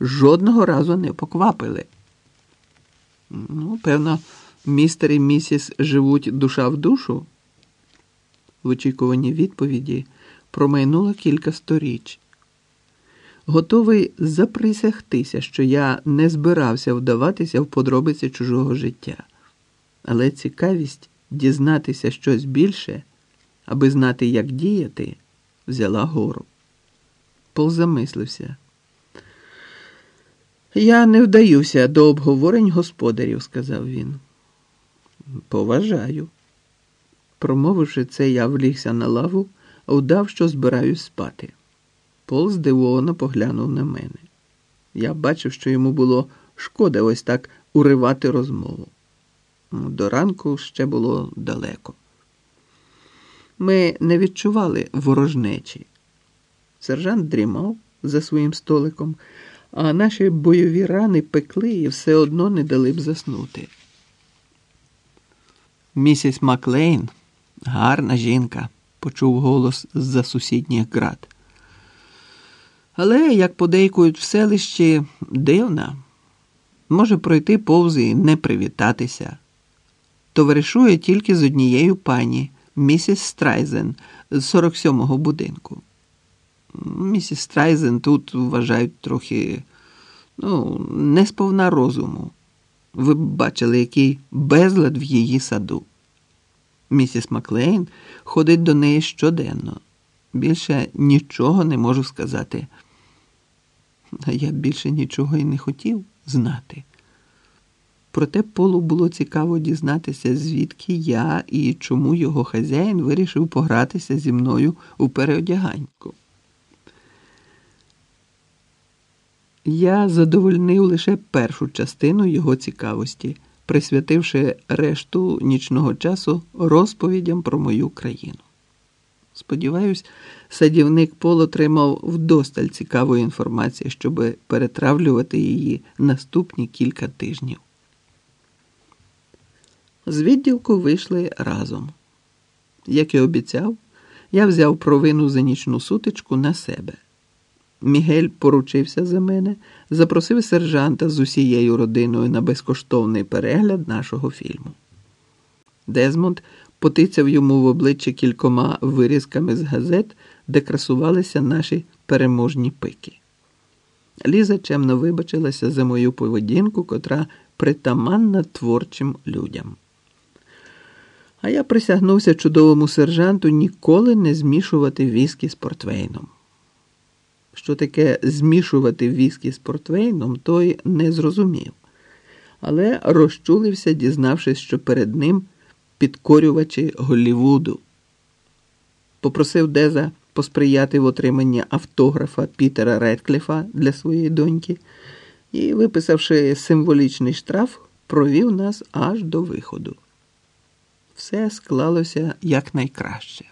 жодного разу не поквапили. Ну, певно, містер і місіс живуть душа в душу. В очікуванні відповіді промайнуло кілька сторіч. Готовий заприсягтися, що я не збирався вдаватися в подробиці чужого життя, але цікавість дізнатися щось більше, аби знати, як діяти, взяла гору. Пол замислився. Я не вдаюся до обговорень господарів, сказав він. Поважаю. Промовивши це, я влігся на лаву, удав, що збираюсь спати. Пол здивовано поглянув на мене. Я бачив, що йому було шкода ось так уривати розмову. До ранку ще було далеко. Ми не відчували ворожнечі. Сержант дрімав за своїм столиком, а наші бойові рани пекли і все одно не дали б заснути. Місіс Маклейн, гарна жінка, почув голос з-за сусідніх град. Але, як подейкують в селищі, дивна, може пройти повз і не привітатися. Товаришує тільки з однією пані, місіс Страйзен з 47-го будинку. Місіс Страйзен тут вважають трохи ну, не сповна розуму. Ви б бачили, який безлад в її саду. Місіс Маклейн ходить до неї щоденно. Більше нічого не можу сказати. А я більше нічого і не хотів знати. Проте Полу було цікаво дізнатися, звідки я і чому його хазяїн вирішив погратися зі мною у переодяганьку. Я задовольнив лише першу частину його цікавості, присвятивши решту нічного часу розповідям про мою країну. Сподіваюсь, садівник Пол отримав вдосталь цікавої інформації, щоб перетравлювати її наступні кілька тижнів. З відділку вийшли разом. Як і обіцяв, я взяв провину за нічну сутичку на себе. Мігель поручився за мене, запросив сержанта з усією родиною на безкоштовний перегляд нашого фільму. Дезмонд потицяв йому в обличчя кількома вирізками з газет, де красувалися наші переможні пики. Ліза чемно вибачилася за мою поведінку, котра притаманна творчим людям. А я присягнувся чудовому сержанту ніколи не змішувати віскі з портвейном. Що таке змішувати віскі з портвейном, той не зрозумів, але розчулився, дізнавшись, що перед ним підкорювачі Голлівуду. Попросив Деза посприяти в отриманні автографа Пітера Редкліфа для своєї доньки і, виписавши символічний штраф, провів нас аж до виходу. Все склалося якнайкраще.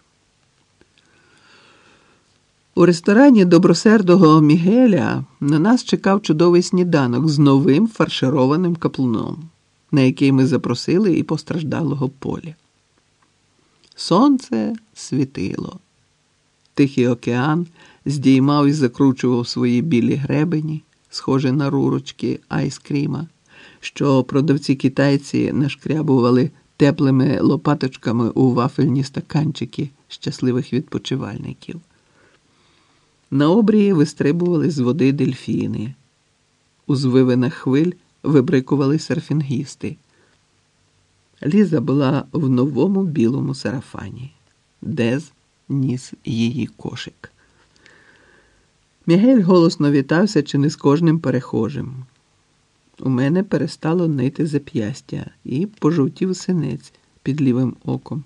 У ресторані добросердого Мігеля на нас чекав чудовий сніданок з новим фаршированим каплуном, на який ми запросили і постраждалого поля. Сонце світило. Тихий океан здіймав і закручував свої білі гребені, схожі на рурочки ice cream а, що продавці китайці нашкрябували теплими лопаточками у вафельні стаканчики щасливих відпочивальників. На обрії вистрибували з води дельфіни. У звивинах хвиль вибрикували серфінгісти. Ліза була в новому білому сарафані, Дез ніс її кошик. Мігель голосно вітався чи не з кожним перехожим. У мене перестало нити зап'ястя і пожовтів синець під лівим оком.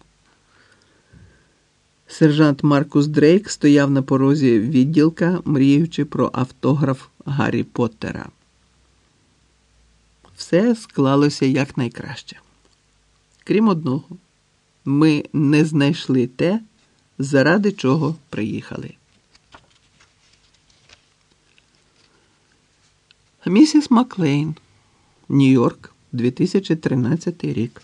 Сержант Маркус Дрейк стояв на порозі відділка, мріючи про автограф Гаррі Поттера. Все склалося якнайкраще. Крім одного, ми не знайшли те, заради чого приїхали. Місіс Маклейн, Нью-Йорк, 2013 рік.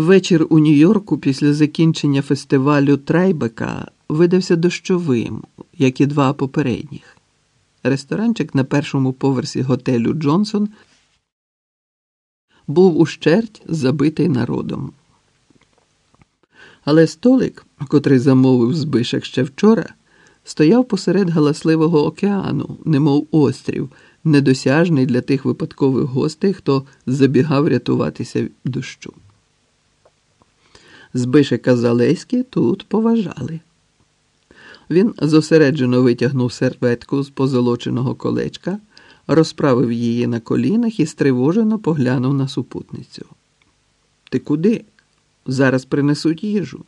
Вечір у Нью-Йорку після закінчення фестивалю Трайбека видався дощовим, як і два попередніх. Ресторанчик на першому поверсі готелю Джонсон був ущерть забитий народом. Але столик, котрий замовив збишек ще вчора, стояв посеред галасливого океану, немов острів, недосяжний для тих випадкових гостей, хто забігав рятуватися дощу. Збишека Залеськи тут поважали. Він зосереджено витягнув серветку з позолоченого колечка, розправив її на колінах і стривожено поглянув на супутницю. Ти куди? Зараз принесуть їжу.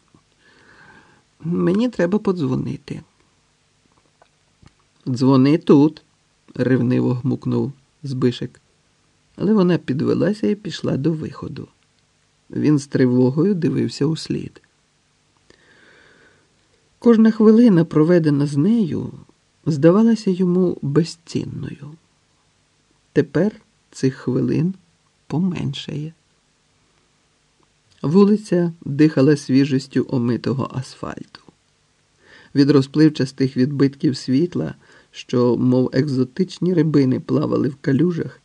Мені треба подзвонити. Дзвони тут, ревниво гмукнув Збишек. Але вона підвелася і пішла до виходу. Він з тривогою дивився у слід. Кожна хвилина, проведена з нею, здавалася йому безцінною. Тепер цих хвилин поменшає. Вулиця дихала свіжістю омитого асфальту. Від розпливчастих відбитків світла, що, мов екзотичні рибини, плавали в калюжах,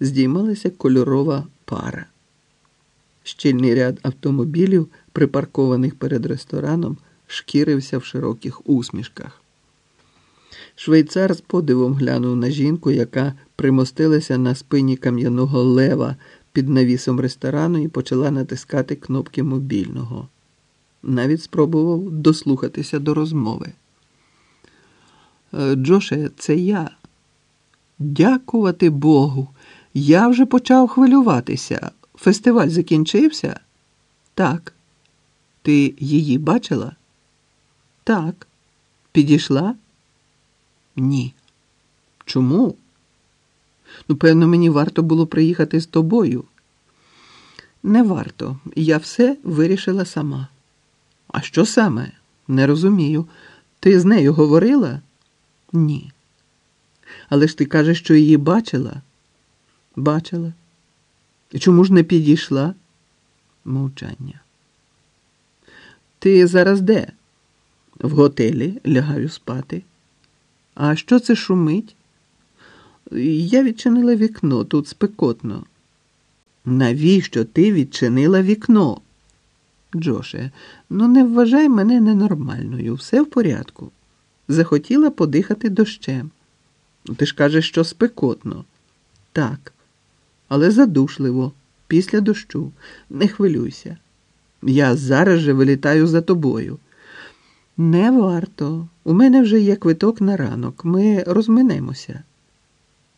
здіймалася кольорова пара. Щільний ряд автомобілів, припаркованих перед рестораном, шкірився в широких усмішках. Швейцар з подивом глянув на жінку, яка примостилася на спині кам'яного лева під навісом ресторану і почала натискати кнопки мобільного. Навіть спробував дослухатися до розмови. «Е, Джоше, це я. Дякувати Богу. Я вже почав хвилюватися. Фестиваль закінчився? Так. Ти її бачила? Так. Підійшла? Ні. Чому? Ну, певно, мені варто було приїхати з тобою. Не варто. Я все вирішила сама. А що саме? Не розумію. Ти з нею говорила? Ні. Але ж ти кажеш, що її бачила? Бачила. Чому ж не підійшла? Мовчання. Ти зараз де? В готелі лягаю спати. А що це шумить? Я відчинила вікно, тут спекотно. Навіщо ти відчинила вікно? Джоше, ну не вважай мене ненормальною, все в порядку. Захотіла подихати дощем. Ти ж кажеш, що спекотно. Так, але задушливо, після дощу. Не хвилюйся. Я зараз же вилітаю за тобою. Не варто. У мене вже є квиток на ранок. Ми розминемося.